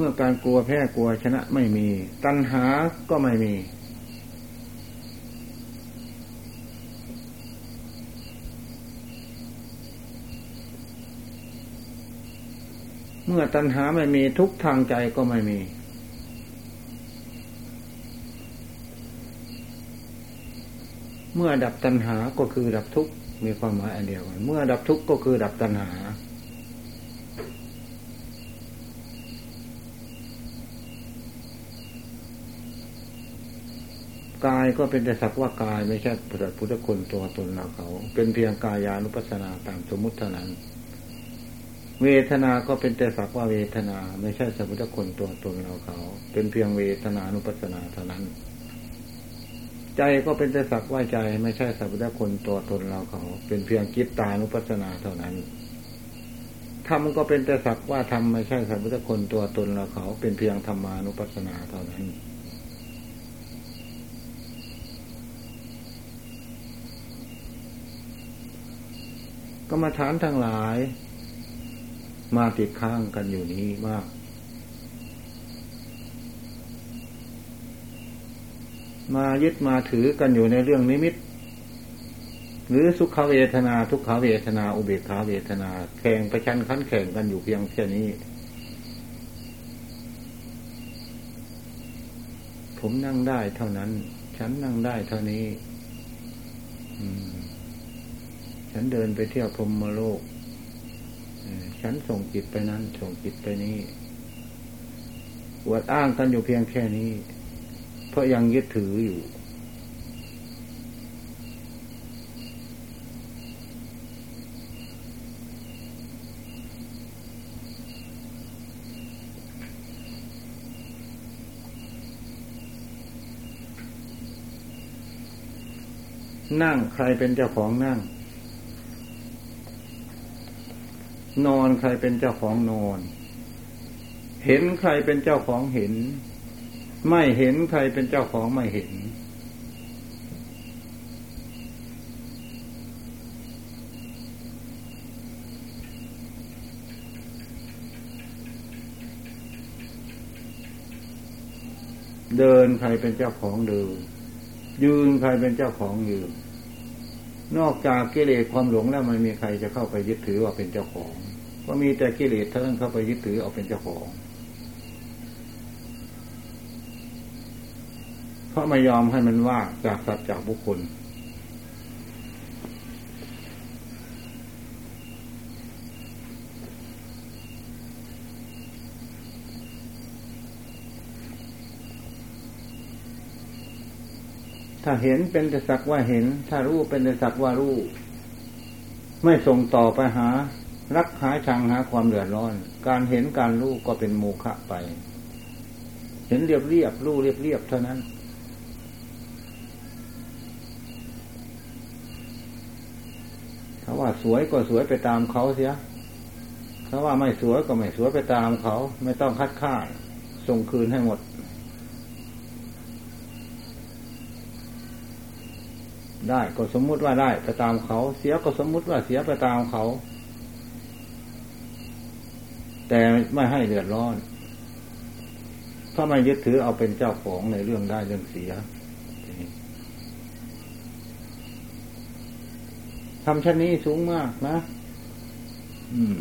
A: มื่อการกลัวแพ้กลัวชนะไม่มี ตัณหาก็ไม่มี เมื่อตัณหาไม่มีทุกทางใจก็ไม่มีเมื่อดับตัณหาก็คือดับทุกมีความหมายอันเดียวกัน เมื่อดับทุกข์ก็คือดับตัณหา กายก็เป็นแต่สักว่ากายไม่ใช่พุทธพุทธคุณตัวตนเราเขา เป็นเพียงกายานุปัสสนาตามสมมุติเท่านั้น เวทนาก็เป็นแต่สักว่าเวทนา ไม่ใช่สัพพุทธคุณตัวตนเราเขา เป็นเพียงเวทนานุปัสสนาเท่านั้น ใจก็เป็นแต่สักว่าใจ ไม่ใช่สัพพุทธคุณตัวตนเราเขา เป็นเพียงกิตตานุปัสสนาเท่านั้นธรรมก็เป็นแต่สักว่าธรรมไม่ใช่สัพพุทธคุณตัวตนเราเขา เป็นเพียงธรรมานุปัสสนาเท่านั้น กรรมฐานทั้งหลาย มาติดข้างกันอยู่นี้มาก มายึดมาถือกันอยู่ในเรื่องนิมิต หรือสุขเวทนาทุกขเวทนา อุเบกขาเวทนา แข่งประชันขันแข่งกันอยู่เพียงแค่นี้ ผมนั่งได้เท่านั้น ฉันนั่งได้เท่านี้ อืม ฉันเดินไปเที่ยวพรมโลกฉันส่งจิตไปนั้นส่งจิตไปนี้อวดอ้างกันอยู่เพียงแค่นี้ เพราะยังยึดถืออยู่ นั่งใครเป็นเจ้าของนั่ง นอนใครเป็นเจ้าของนอน เห็นใครเป็นเจ้าของเห็น ไม่เห็นใครเป็นเจ้าของไม่เห็น เดินใครเป็นเจ้าของเดินยืนใครเป็นเจ้าของยืน นอกจากกิเลสความหลงแล้วไม่มีใครจะเข้าไปยึดถือว่าเป็นเจ้าของ ก็มีแต่กิเลสเท่านเข้าไปยึดถือเอาเป็นเจ้าของ เพราะไม่ยอมให้มันว่าจากสัตว์จากบุคคล ถ้าเห็นเป็นแต่สักว่าเห็น ถ้ารู้เป็นแต่สักว่ารู้ ไม่ส่งต่อไปหา รักหาชังหาความเดือดร้อน การเห็นการรู้ก็เป็นโมฆะไป เห็นเรียบเรียบรู้เรียบเรียบเท่านั้นถ้าว่าสวยก็สวยไปตามเขาเสียถ้าว่าไม่สวยก็ไม่สวยไปตามเขา ไม่ต้องคัดค้านส่งคืนให้หมด ได้ก็สมมุติว่าได้ไปตามเขา เสียก็สมมุติว่าเสียไปตามเขา แต่ไม่ให้เดือดร้อน ถ้าไม่ยึดถือเอาเป็นเจ้าของในเรื่องได้เรื่องเสียทำชั้นนี้สูงมากนะ อืม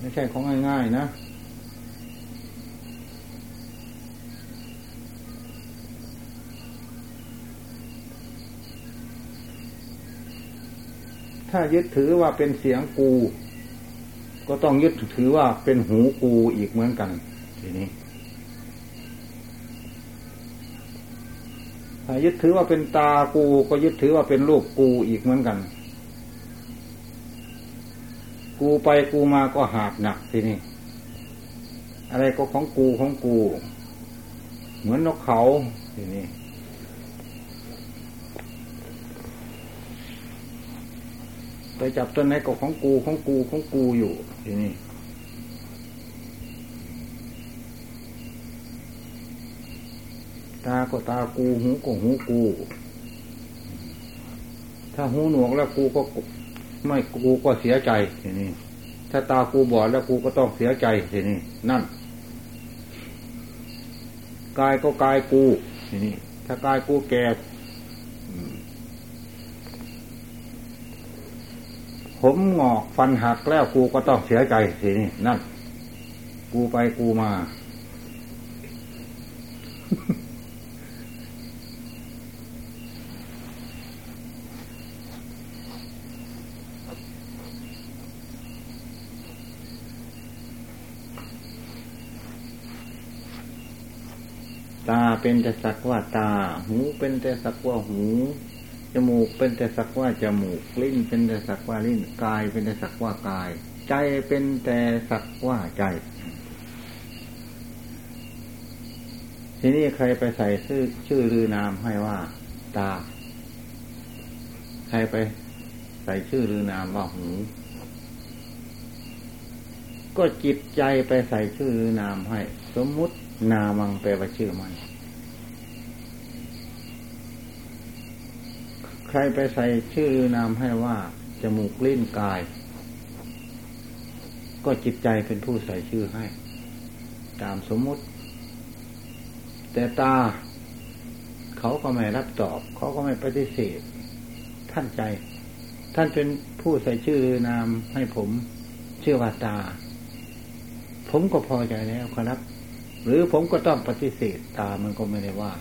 A: ไม่ใช่ของง่ายๆนะ ถ้ายึดถือว่าเป็นเสียงกู ก็ต้องยึดถือว่าเป็นหูกูอีกเหมือนกัน ทีนี้ ถ้ายึดถือว่าเป็นตากู ก็ยึดถือว่าเป็นลูกกูอีกเหมือนกัน กูไปกูมาก็หาบหนักทีนี้ อะไรก็ของกูของกู เหมือนนกเขาทีนี้ ไปจับต้นไหนก็ของกูของกูของกูอยู่ทีนี้ตาก็ตากูหูก็หูกู ถ้าหูหนวกแล้วกูก็ไม่กูก็เสียใจทีนี้ถ้าตากูบอดแล้วกูก็ต้องเสียใจทีนี้นั่นกายก็กายกูทีนี้ถ้ากายกูแก่ ผมงอกฟันหักแล้วกูก็ต้องเสียใจสินี่นั่น กูไปกูมา ตาเป็นแต่สักว่าตา หูเป็นแต่สักว่าหู จมูกเป็นแต่สักว่าจมูก ลิ้นเป็นแต่สักว่าลิ้น กายเป็นแต่สักว่ากาย ใจเป็นแต่สักว่าใจ ทีนี้ใครไปใส่ชื่อชื่อรือนามให้ว่า ตา ใครไปใส่ชื่อรือนามว่าหู ก็จิตใจไปใส่ชื่อรือนามให้ สมมุตินามังแปลว่าชื่อมัน ใครไปใส่ชื่อนามให้ว่า จมูกลิ้นกาย ก็จิตใจเป็นผู้ใส่ชื่อให้ ตามสมมุติ แต่ตา เขาก็ไม่รับตอบ เขาก็ไม่ปฏิเสธ ท่านใจ ท่านเป็นผู้ใส่ชื่อนามให้ผมชื่อว่าตา ผมก็พอใจแล้วครับ หรือผมก็ต้องปฏิเสธตามันก็ไม่ได้ว่า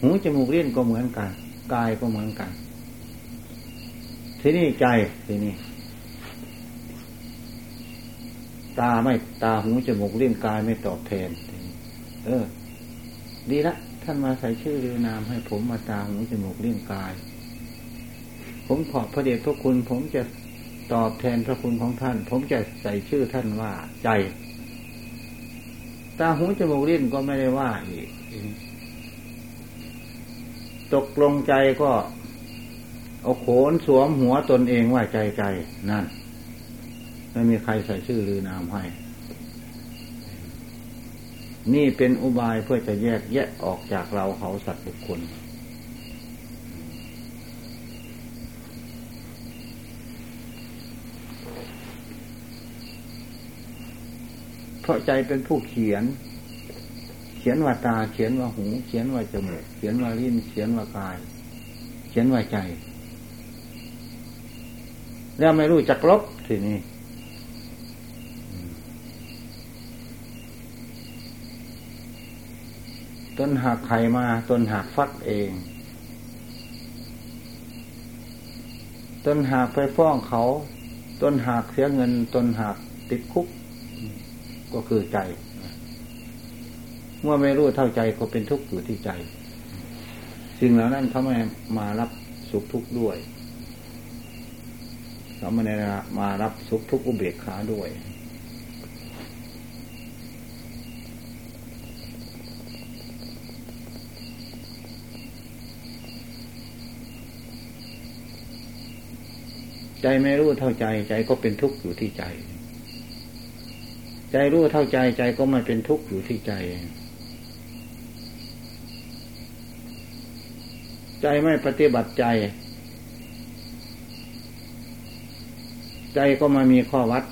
A: หูจมูกเลี้ยนก็เหมือนกัน กายก็เหมือนกัน ที่นี่ใจที่นี่ตาไม่ตาหูจมูกเลี้ยงกายไม่ตอบแทนเออ ดีละ ท่านมาใส่ชื่อเรือนาม ให้ผมมาตาหูจมูกเลี้ยงกาย ผมขอพระเดชพระคุณ ผมจะตอบแทนพระคุณของท่าน ผมจะใส่ชื่อท่านว่าใจ ตาหูจมูกเลี้ยงก็ไม่ได้ว่าอีก ตกลงใจก็เอาโขนสวมหัวตนเองว่าใจใจนั่น ไม่มีใครใส่ชื่อหรือนามให้ นี่เป็นอุบายเพื่อจะแยกแยะออกจากเราเขาสัตว์บุคคล เพราะใจเป็นผู้เขียน ขียนว่าตา เขียนว่าหู เขียนว่าจมูก เขียนว่าลิ้น เขียนว่ากาย เขียนว่าใจ แล้วไม่รู้จักลบทีนี้ต้นหักไข่มาต้นหักฟักเองต้นหักไปฟ้องเขา ต้นหักเสียเงิน ต้นหักติดคุก ก็คือใจ มื่อไม่รู้เท่าใจก็เป็นทุกข์อยู่ที่ใจ สิ่งเหล่านั้นเขาไม่มารับสุขทุกข์ด้วยเขาไม่ได้มารับสุขทุกข์อุเบกขาด้วย ใจไม่รู้เท่าใจใจก็เป็นทุกข์อยู่ที่ใจ ใจรู้เท่าใจใจก็ไม่เป็นทุกข์อยู่ที่ใจ ใจไม่ปฏิบัติใจ ใจก็มามีข้อวัด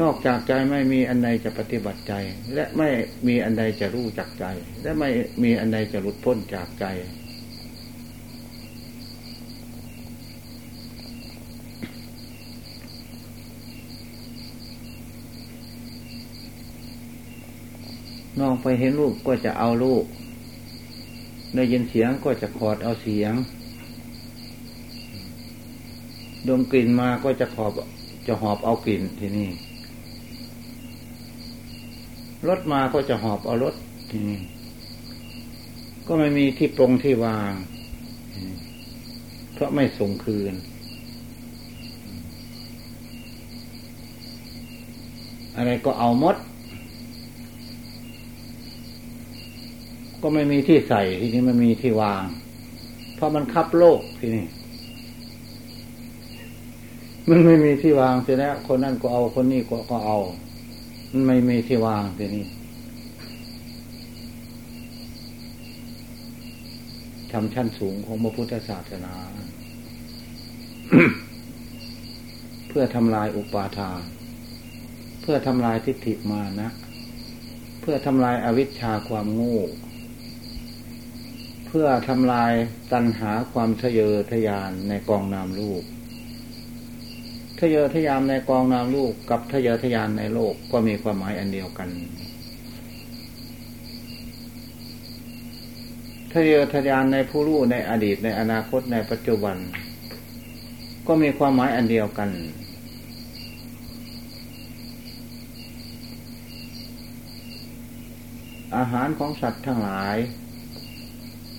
A: นอกจากใจไม่มีอันใดจะปฏิบัติใจ และไม่มีอันใดจะรู้จักใจ และไม่มีอันใดจะหลุดพ้นจากใจ น้องไปเห็นรูปก็จะเอารูปได้ยินเสียงก็จะขอดเอาเสียง ดมกลิ่นมาก็จะขอบจะหอบเอากลิ่นที่นี่รถมาก็จะหอบเอารถที่นี่ก็ไม่มีที่ปรงที่วาง เพราะไม่ส่งคืน อะไรก็เอามด ก็ไม่มีที่ใส่ทีนี้มันมีที่วาง เพราะมันคับโลกทีนี้มันไม่มีที่วางเสียแล้วคนนั้นก็เอาคนนี้ก็ก็เอา มันไม่มีที่วางทีนี้ทำชั้นสูงของพระพุทธศาสนา เพื่อทำลายอุปาทานเพื่อทำลายทิฏฐิมานะ เพื่อทำลายอาวิชชาความโง่ เพื่อทำลายตัณหาความทะเยอทะยานในกองนามลูกทะเยอทะยานในกองนามลูกกับทะเยอทะยานในโลกก็มีความหมายอันเดียวกันทะเยอทะยานในผู้รู้ในอดีตในอนาคตในปัจจุบัน ก็มีความหมายอันเดียวกัน อาหารของสัตว์ทั้งหลาย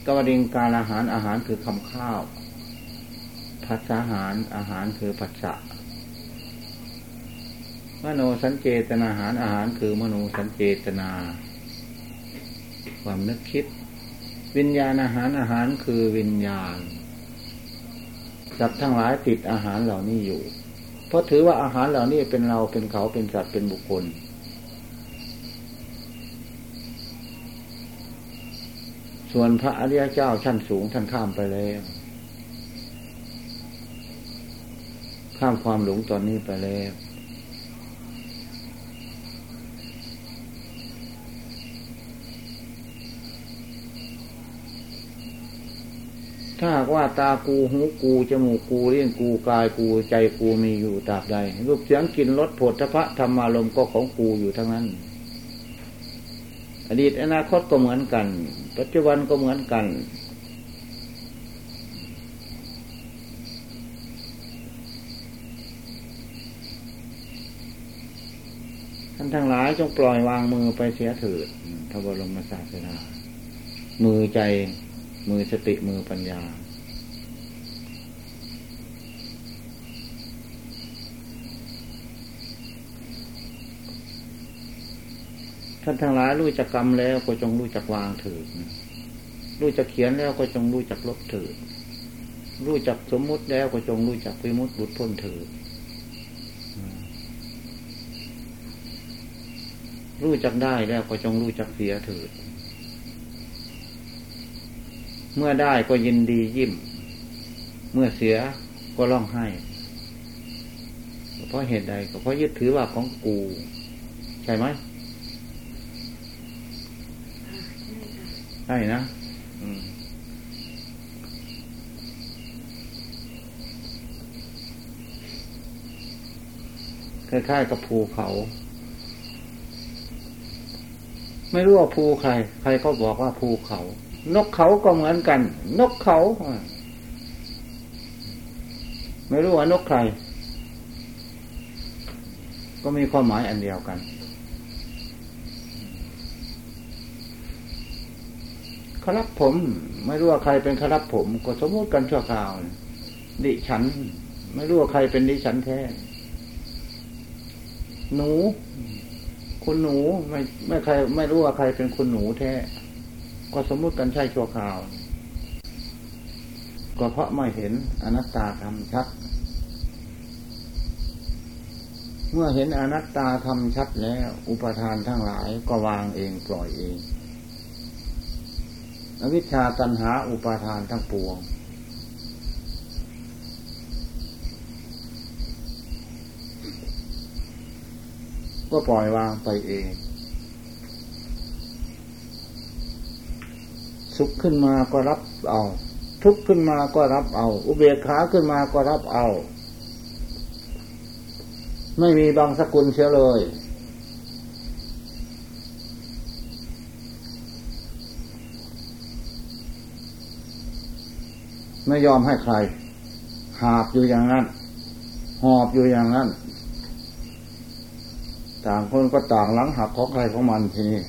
A: กวดิงการอาหารอาหารคือคำข้าวผัสสาหารอาหารคือผัสสะมโนสัญเจตนาอาหารอาหารคือมโนสัญเจตนา ความนึกคิด วิญญาณอาหารอาหารคือวิญญาณสัตว์ทั้งหลายติดอาหารเหล่านี้อยู่ เพราะถือว่าอาหารเหล่านี้เป็นเราเป็นเขาเป็นสัตว์เป็นบุคคล ส่วนพระอริยเจ้าชั้นสูงท่านข้ามไปแล้ว ข้ามความหลงตอนนี้ไปแล้ว ถ้าว่าตากูหูกูจมูกกูเลี้ยงกูกายกูใจกูมีอยู่ตราบใดรูปเสียงกลิ่นรสผลทพะธรรมารมก็ของกูอยู่ทั้งนั้น อดีตอนาคตก็เหมือนกัน ปัจจุบันก็เหมือนกัน ท่านทั้งหลายจงปล่อยวางมือไปเสียเถิดพระบรมศาสดามือใจ มือสติมือปัญญา ท่านทั้งหลายรู้จักกรรมแล้วก็จงรู้จักวางเถิดรู้จักเขียนแล้วก็จงรู้จักลบเถิดรู้จักสมมุติแล้วก็จงรู้จักวิมุตติบุตรพ้นเถิดรู้จักได้แล้วก็จงรู้จักเสียเถิด เมื่อได้ก็ยินดียิ้ม เมื่อเสียก็ร้องไห้ เพราะเหตุใดก็เพราะยึดถือว่าของกู ใช่ไหม ช่นะคล้ายๆกับภูเขา ไม่รู้ว่าภูใคร ใครก็บอกว่าภูเขา นกเขาก็เหมือนกัน นกเขา ไม่รู้ว่านกใคร ก็มีความหมายอันเดียวกัน ครับผม ไม่รู้ว่าใครเป็นครับผม ก็สมมติกันชั่วคราวดิฉัน ไม่รู้ว่าใครเป็นดิฉันแท้หนู คุณหนูไม่ไม่ใคร ไม่รู้ว่าใครเป็นคุณหนูแท้ ก็สมมติกันใช่ชั่วคราว ก็เพราะไม่เห็นอนัตตาธรรมชัด เมื่อเห็นอนัตตาธรรมชัดแล้ว อุปทานทั้งหลายก็วางเองปล่อยเอง อวิชชาตันหาอุปาทานทั้งปวง ก็ปล่อยวางไปเอง สุขขึ้นมาก็รับเอา ทุกข์ขึ้นมาก็รับเอา อุเบกขาขึ้นมาก็รับเอา ไม่มีบางสกุลเสียเลย ไม่ยอมให้ใคร หาบอยู่อย่างนั้น หอบอยู่อย่างนั้น ต่างคนก็ต่างหลังหักของใครของมันทีนี้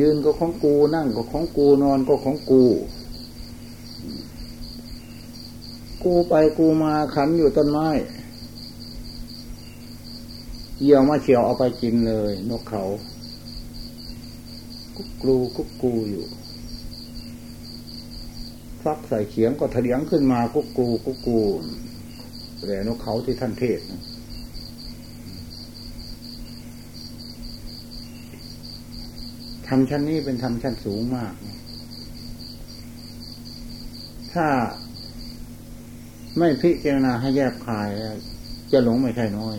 A: ยืนก็ของกูนั่งก็ของกูนอนก็ของกู กูไปกูมาขันอยู่ต้นไม้ เหี่ยวมาเฉียวเอาไปกินเลย นกเขา กุกกูกุกกูอยู่ฟักใส่เขียงก็ทะเลียงขึ้นมากุ๊กกูกุ๊กกูแต่นกเขาที่ท่านเทศทำชั้นนี้เป็นทำชั้นสูงมาก ถ้าไม่พิจารณาให้แยบคายจะหลงไม่ใช่น้อย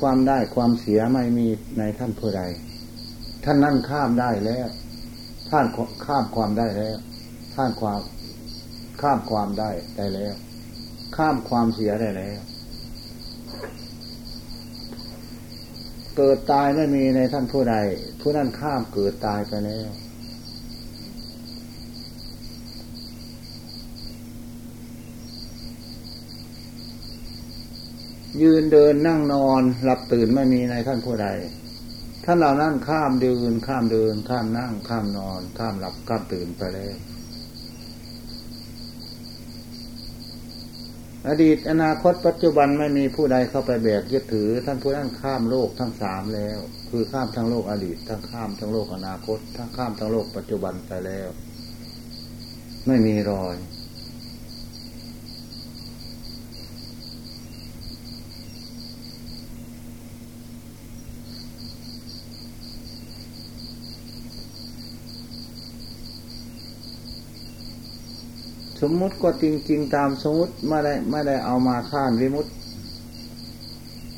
A: ความได้ความเสียไม่มีในท่านผู้ใด ท่านนั่นข้ามได้แล้ว ท่านข้ามความได้แล้ว ท่านความ ข้ามความได้ได้แล้ว ข้ามความเสียได้แล้ว เกิดตายไม่มีในท่านผู้ใด ผู้นั้นข้ามเกิดตายไปแล้ว ยืนเดินนั่งนอน หลับตื่นไม่มีในท่านผู้ใดท่านเหล่านั้นข้ามเดินข้ามเดิน ข้ามนั่ง ข้ามนอน ข้ามหลับข้ามตื่นไปแล้วอดีตอนาคตปัจจุบันไม่มีผู้ใดเข้าไปแบกยึดถือ ท่านผู้นั้นข้ามโลกทั้งสามแล้ว คือข้ามทั้งโลกอดีต ทั้งข้ามทั้งโลกอนาคต ทั้งข้ามทั้งโลกปัจจุบันไปแล้ว ไม่มีรอย มมุติก็จริง ๆ ตามสมมติไม่ได้ไม่ได้เอามาข้านวิมุต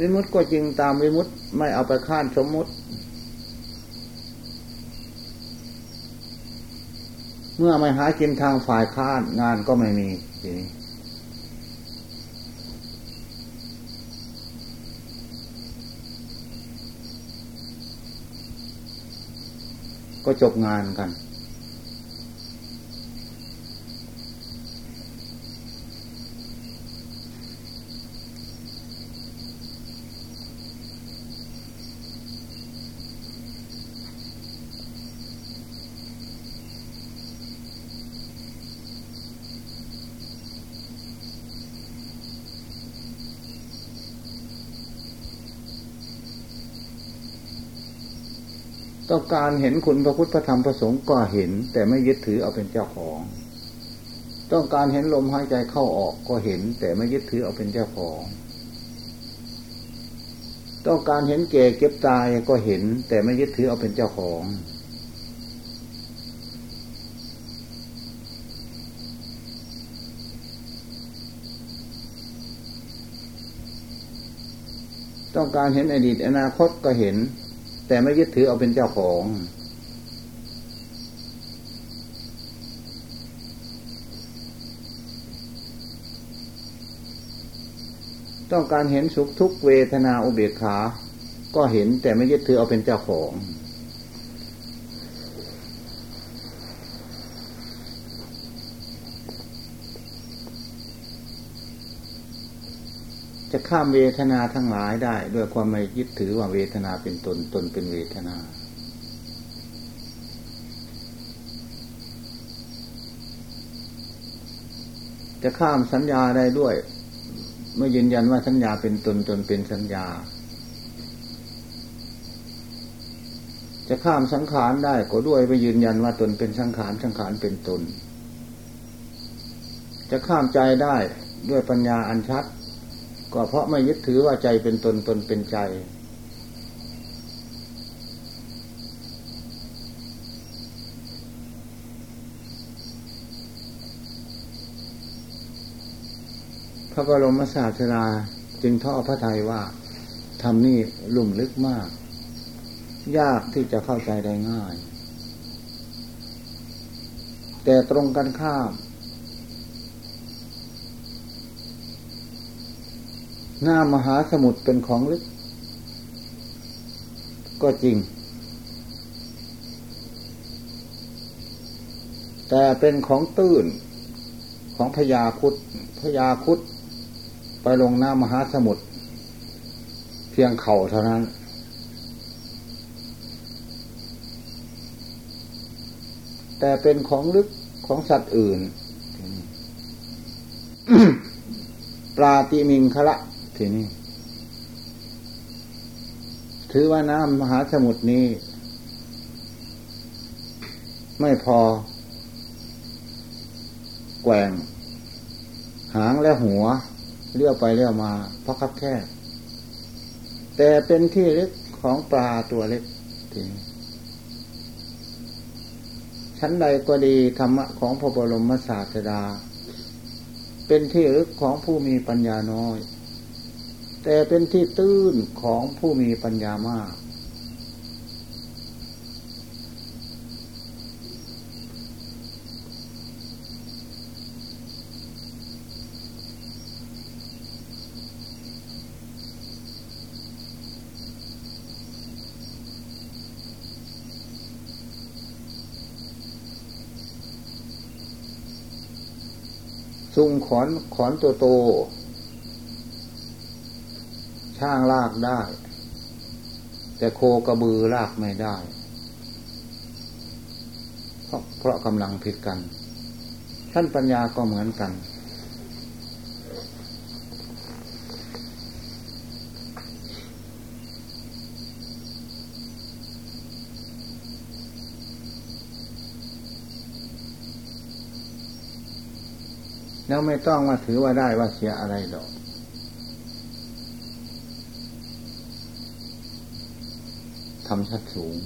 A: วิมุตก็จริงตามวิมุตไม่เอาไปข้านสมมุติ เมื่อไม่หากินทางฝ่ายข้านงานก็ไม่มีทีนี้ก็จบงานกัน ต้องการเห็นคุณพระพุทธธรรมประสงค์ก็เห็น แต่ไม่ยึดถือเอาเป็นเจ้าของ ต้องการเห็นลมหายใจเข้าออกก็เห็น แต่ไม่ยึดถือเอาเป็นเจ้าของ ต้องการเห็นแก่เก็บตายก็เห็น แต่ไม่ยึดถือเอาเป็นเจ้าของต้องการเห็นอดีตอนาคตก็เห็น แต่ไม่ยึดถือเอาเป็นเจ้าของ ต้องการเห็นสุขทุกเวทนาอุเบกขา ก็เห็นแต่ไม่ยึดถือเอาเป็นเจ้าของ จะข้ามเวทนาทั้งหลายได้ ด้วยความไม่ยึดถือว่าเวทนาเป็นตนตนเป็นเวทนา จะข้ามสัญญาได้ด้วย ไม่ยืนยันว่าสัญญาเป็นตนตนเป็นสัญญา จะข้ามสังขารได้ก็ด้วยไม่ยืนยันว่าตนเป็นสังขารสังขารเป็นตน จะข้ามใจได้ด้วยปัญญาอันชัด ก็เพราะไม่ยึดถือว่าใจเป็นตนตนเป็นใจ พระบรมศาสดาจึงท่อพระทัยว่าทำนี่ลุ่มลึกมาก ยากที่จะเข้าใจได้ง่าย แต่ตรงกันข้าม หน้ามหาสมุทรเป็นของลึก ก็จริง แต่เป็นของตื้นของพญาคุดพญาคุดไปลงหน้ามหาสมุทรเพียงเข่าเท่านั้น แต่เป็นของลึกของสัตว์อื่น ปลาติมิงคละ ทีนี้ถือว่าน้ำมหาสมุทรนี้ ไม่พอ แกว่ง หางและหัว เลี้ยวไปเลี้ยวมาเพราะคับแค่แต่เป็นที่เล็กของปลาตัวเล็กทีนี้ชั้นใดก็ดีธรรมะของพระบรมศาสดา เป็นที่ลึกของผู้มีปัญญาน้อย แต่เป็นที่ตื้นของผู้มีปัญญามากสุงขอนขอนตัวโต ช่างลากได้ แต่โคกระบือลากไม่ได้ เพราะเพราะกำลังผิดกันท่านปัญญาก็เหมือนกันแล้วไม่ต้องมาถือว่าได้ว่าเสียอะไรหรอก ทำชัดสูง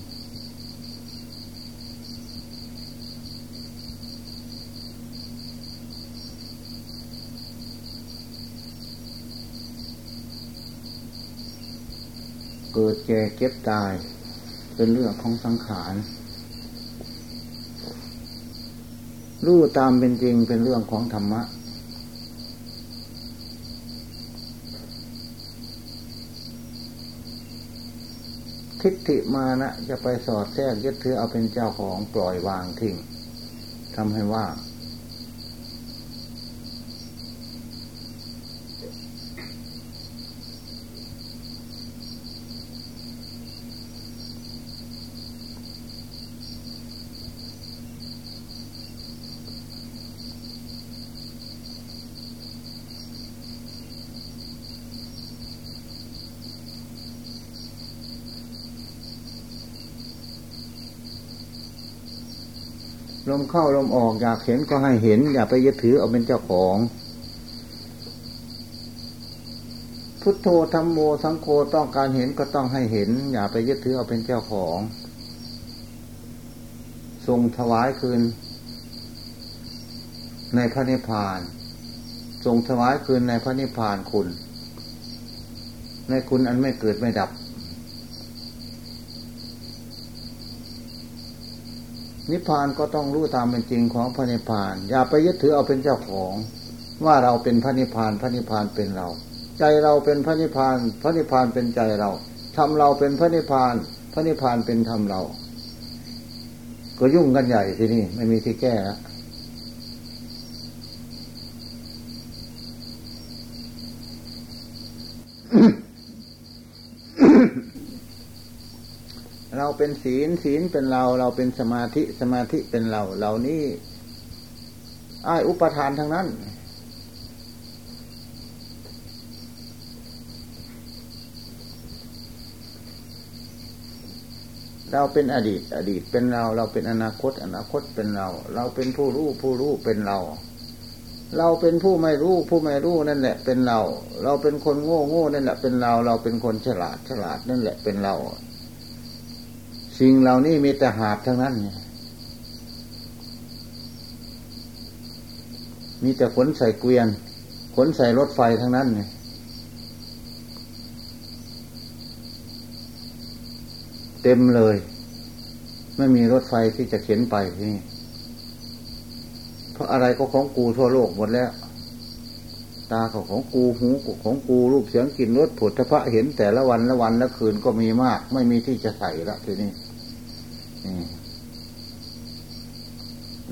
A: เกิดแก่เก็บตาย เป็นเรื่องของสังขารรู้ตามเป็นจริงเป็นเรื่องของธรรมะ ทิฏฐิมานะจะไปสอดแทรกยึดถือเอาเป็นเจ้าของปล่อยวางทิ้งทำให้ว่าง ลมเข้าลมออกอยากเห็นก็ให้เห็น อย่าไปยึดถือเอาเป็นเจ้าของ พุทโธธรรมโมสังโฆต้องการเห็นก็ต้องให้เห็น อย่าไปยึดถือเอาเป็นเจ้าของทรงถวายคืน ในพระนิพพานทรงถวายคืนในพระนิพพานคุณ ในคุณอันไม่เกิดไม่ดับ นิพพานก็ต้องรู้ตามเป็นจริงของพระนิพพาน อย่าไปยึดถือเอาเป็นเจ้าของ ว่าเราเป็นพระนิพพานพระนิพพานเป็นเรา ใจเราเป็นพระนิพพาน พระนิพพานเป็นใจเราทำเราเป็นพระนิพพาน พระนิพพานเป็นธรรมเรา ก็ยุ่งกันใหญ่ทีนี้ไม่มีที่แก้แล้ว เราเป็นศีลศีลเป็นเรา เราเป็นสมาธิสมาธิเป็นเรา เหล่านี้อ้ายอุปทานทั้งนั้น เราเป็นอดีต อดีตเป็นเรา เราเป็นอนาคต อนาคตเป็นเรา เราเป็นผู้รู้ผู้รู้เป็นเรา เราเป็นผู้ไม่รู้ผู้ไม่รู้นั่นแหละ เป็นเรา เราเป็นคนโง่โง่นั่นแหละเป็นเรา เราเป็นคนฉลาดฉลาดนั่นแหละเป็นเรา สิ่งเหล่านี้มีแต่หาบทั้งนั้นมีแต่ขนใส่เกวียน ขนใส่รถไฟทั้งนั้นเนี่ยเต็มเลย ไม่มีรถไฟที่จะเข็นไปที่นี่เพราะอะไรก็ของกูทั่วโลกหมดแล้ว ตาของของกูหูของกูรูปเสียงกลิ่นรสผุดพระเห็นแต่ละวันละวันละคืนก็มีมาก ไม่มีที่จะใส่ละทีนี้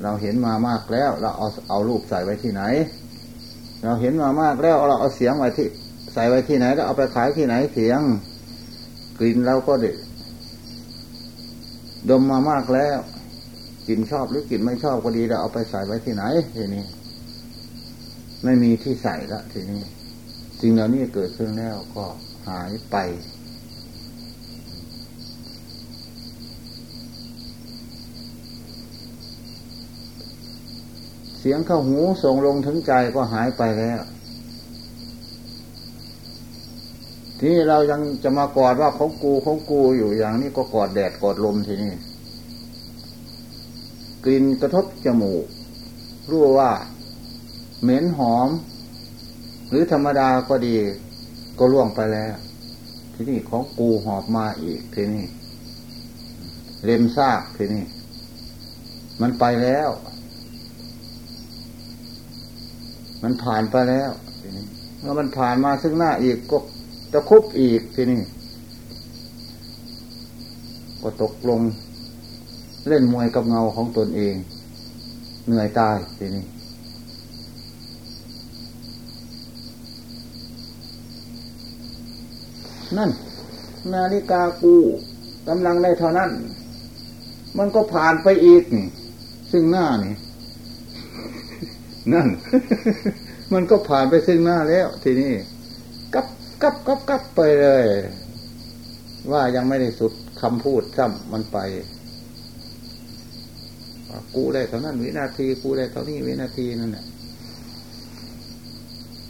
A: เราเห็นมามากแล้ว เราเอาเอารูปใส่ไว้ที่ไหน เราเห็นมามากแล้วเราเอาเสียงไว้ที่ ใส่ไว้ที่ไหนแล้วเอาไปขายที่ไหนเสียง กลิ่นเราก็ดดดมมามากแล้วกลิ่นชอบหรือกลิ่นไม่ชอบก็ดีเราเอาไปใส่ไว้ที่ไหนทีนี้ ไม่มีที่ใส่ละทีนี้สิ่งเหล่านี้เกิดขึ้นแล้วก็หายไป เสียงเข้าหูส่งลงถึงใจก็หายไปแล้ว ทีนี้เรายังจะมากอดว่าของกูของกูอยู่อย่างนี้ก็กอดแดดกอดลมทีนี้กลิ่นกระทบจมูก รู้ว่า เหม็นหอม หรือธรรมดาก็ดี ก็ล่วงไปแล้ว ทีนี้ของกูหอบมาอีกทีนี้เล็มซากทีนี้มันไปแล้ว มันผ่านไปแล้ว ทีนี้เมื่อมันผ่านมาซึ่งหน้าอีกก็จะคุบอีกทีนี้ก็ตกลง เล่นมวยกับเงาของตนเอง เหนื่อยตายทีนี้นั่น นาฬิกากูกำลังได้เท่านั้น มันก็ผ่านไปอีกนี่ ซึ่งหน้านี่ นั่น มันก็ผ่านไปซึ่งหน้าแล้ว ทีนี้กับกับกับกับไปเลย ว่ายังไม่ได้สุดคำพูดซ้ำมันไปกูได้เท่านั้นวินาที กูได้เท่านี้วินาทีนั่นแหละ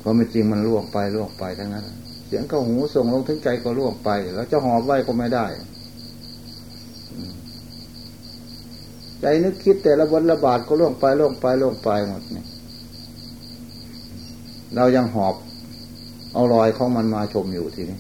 A: พอไม่จริงมันล่วงไปล่วงไปทั้งนั้น เสียงเข้าหูส่งลงถึงใจก็ล่วงไป แล้วจะหอบไว้ก็ไม่ได้ ใจนึกคิดแต่ละวันละบาทก็ล่วงไปล่วงไปล่วงไปหมดเนี่ย เรายังหอบเอารอยของมันมาชมอยู่ทีนี้